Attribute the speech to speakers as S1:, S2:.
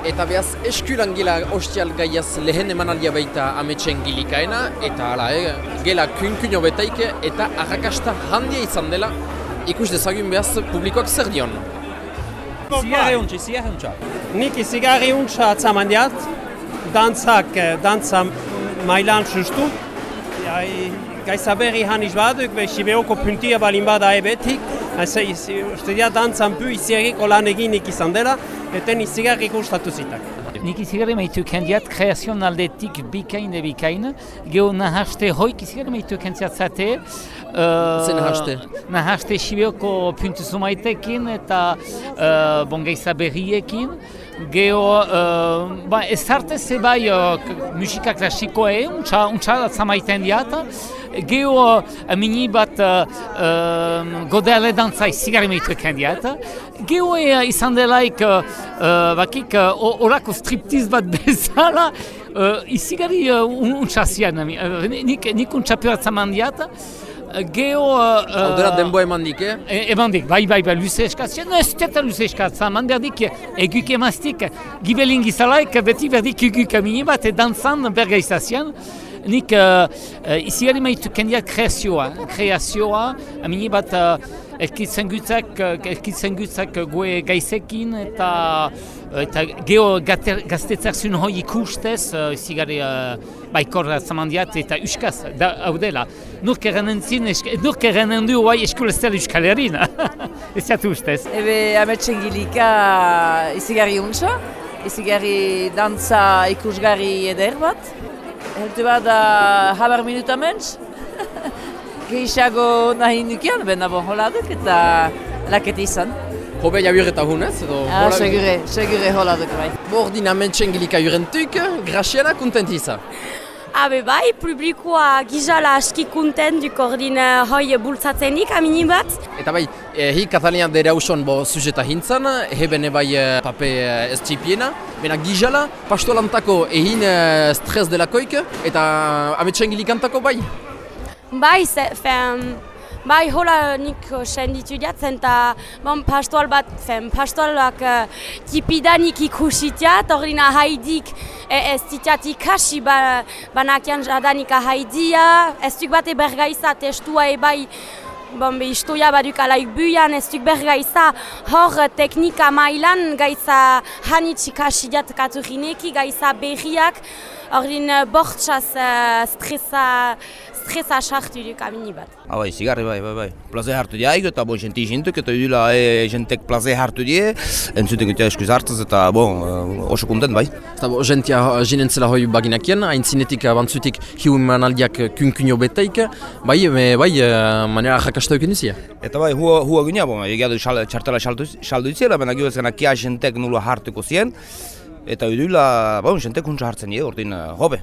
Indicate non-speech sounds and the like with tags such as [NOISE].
S1: Eta behaz, eskulan gela ostial gaiaz lehen emanaldia baita ametxen gilikaena, eta hala, eh, gela kunkuno betaike, eta arrakasta handia izan dela, ikus dezagun behaz publikoak zer dion.
S2: Zigarri huntza, zigarri huntza.
S3: Nik izigarri huntza atzaman diat, dantzak, eh, dantza mailan sustu. Ja, Gaiza berri haniz baduk, be Sibeoko puntia balin bada ebetik. Haize, uste dia dantzan pu izierriko lan eginik izan dela, eten izigarri gustatu zitak.
S4: Nik izigarri maitu kendiat kreazioan aldetik bikain e bikain, geho nahaste hoik izigarri maitu kendiatzate. Uh,
S1: Zer nahaste?
S4: Nahaste Sibioko puntu zumaitekin eta uh, bon geiza berriekin. Geho, uh, ba, ez arte zebai uh, musika klasikoa e, untsa, untsa zamaiten diat. Geho, uh, mini bat uh, uh, godeale dantza izigarri maitu kendiat. Geho e, izan delaik, uh, uh, bakik, uh, o- orako striptiz bat [LAUGHS] bezala, uh, izigarri uh, un- untsa zian, uh, nik, nik untsa peratzen mandiat. Geho... Uh,
S1: Hau denboa eman dik, eh?
S4: E, eman dik, bai, bai, bai, luze eskatzen, no, ez teta luze eskatzen, man berdik eguk emaztik, gibelin gizalaik, beti berdik eguk mini bat, e dantzan berga izazien. Nik uh, uh, izi maitu kendiak kreazioa, kreazioa, mini bat uh, elkitzen gutzak, uh, elkitzen gutzak goe gaizekin, eta eta geho gaztetzak zuen hoi ikustez, uh, izi gari uh, baikor zamandiat eta uskaz, da, hau dela. Nurk eranen zin, esk- nurk eranen du guai eskolestel euskal herrin. [LAUGHS] Ez jatu ustez.
S5: Ebe ametsen gilika izigarri untsa, izigarri dantza ikusgarri eder bat. Helte bat da habar minuta mentz. [LAUGHS] Gehiago nahi nukean, bena bon hola duk eta lakete izan.
S1: Hobe jabur eta hunez, edo...
S5: Ah, segure, segure hola duk bai.
S1: Bordin ametxen gilika jurentuk, graxiana kontent iza.
S6: Habe bai, publikoa gizala aski kunten duk ordin uh, hoi bultzatzenik amini bat.
S1: Eta bai, eh, hi Katalia dere hauson bo sujeta hintzan, hebene bai eh, pape eh, ez txipiena, bena gizala, pastolantako egin eh, stres delakoik, eta ametxen gilikantako bai.
S6: Bai, ze, fen, bai hola nik uh, senditu diatzen eta bon, pastoal bat, fen, pastoalak uh, tipidanik ikusitiat, ordina haidik e, ez titiat ikasi ba, banakian jadanik haidia, ez duk bate bergaiza testua e bai Bon, be, istoia baduk alaik buian, ez duk bergaiza hor eh, teknika mailan gaiza hanitz ikasi diat katurineki, gaiza berriak, ordin uh, bortxaz uh, stresa, stresa sartu duk amini bat.
S2: Ah, bai, zigarri, bai, bai, bai. Plaze hartu diaik, eta bon, jenti jentuk, eta udila e, jentek plaze hartu die, entzutek eta eskuz hartaz, eta bon, eh, oso kontent, bai.
S1: Eta bo, jentia jinentzela hoi baginakien, haintzinetik bantzutik hiu manaldiak kunkunio betaik, bai, me, bai, eh, manera jakasta euken duzia.
S2: Eta bai, hua, hua gina, bon, egia du xal, txartela saldu, itzela, baina gio ezkena kia jentek nula hartuko zien, eta udila, bon, jentek huntza hartzen die, ordin, eh, hobe.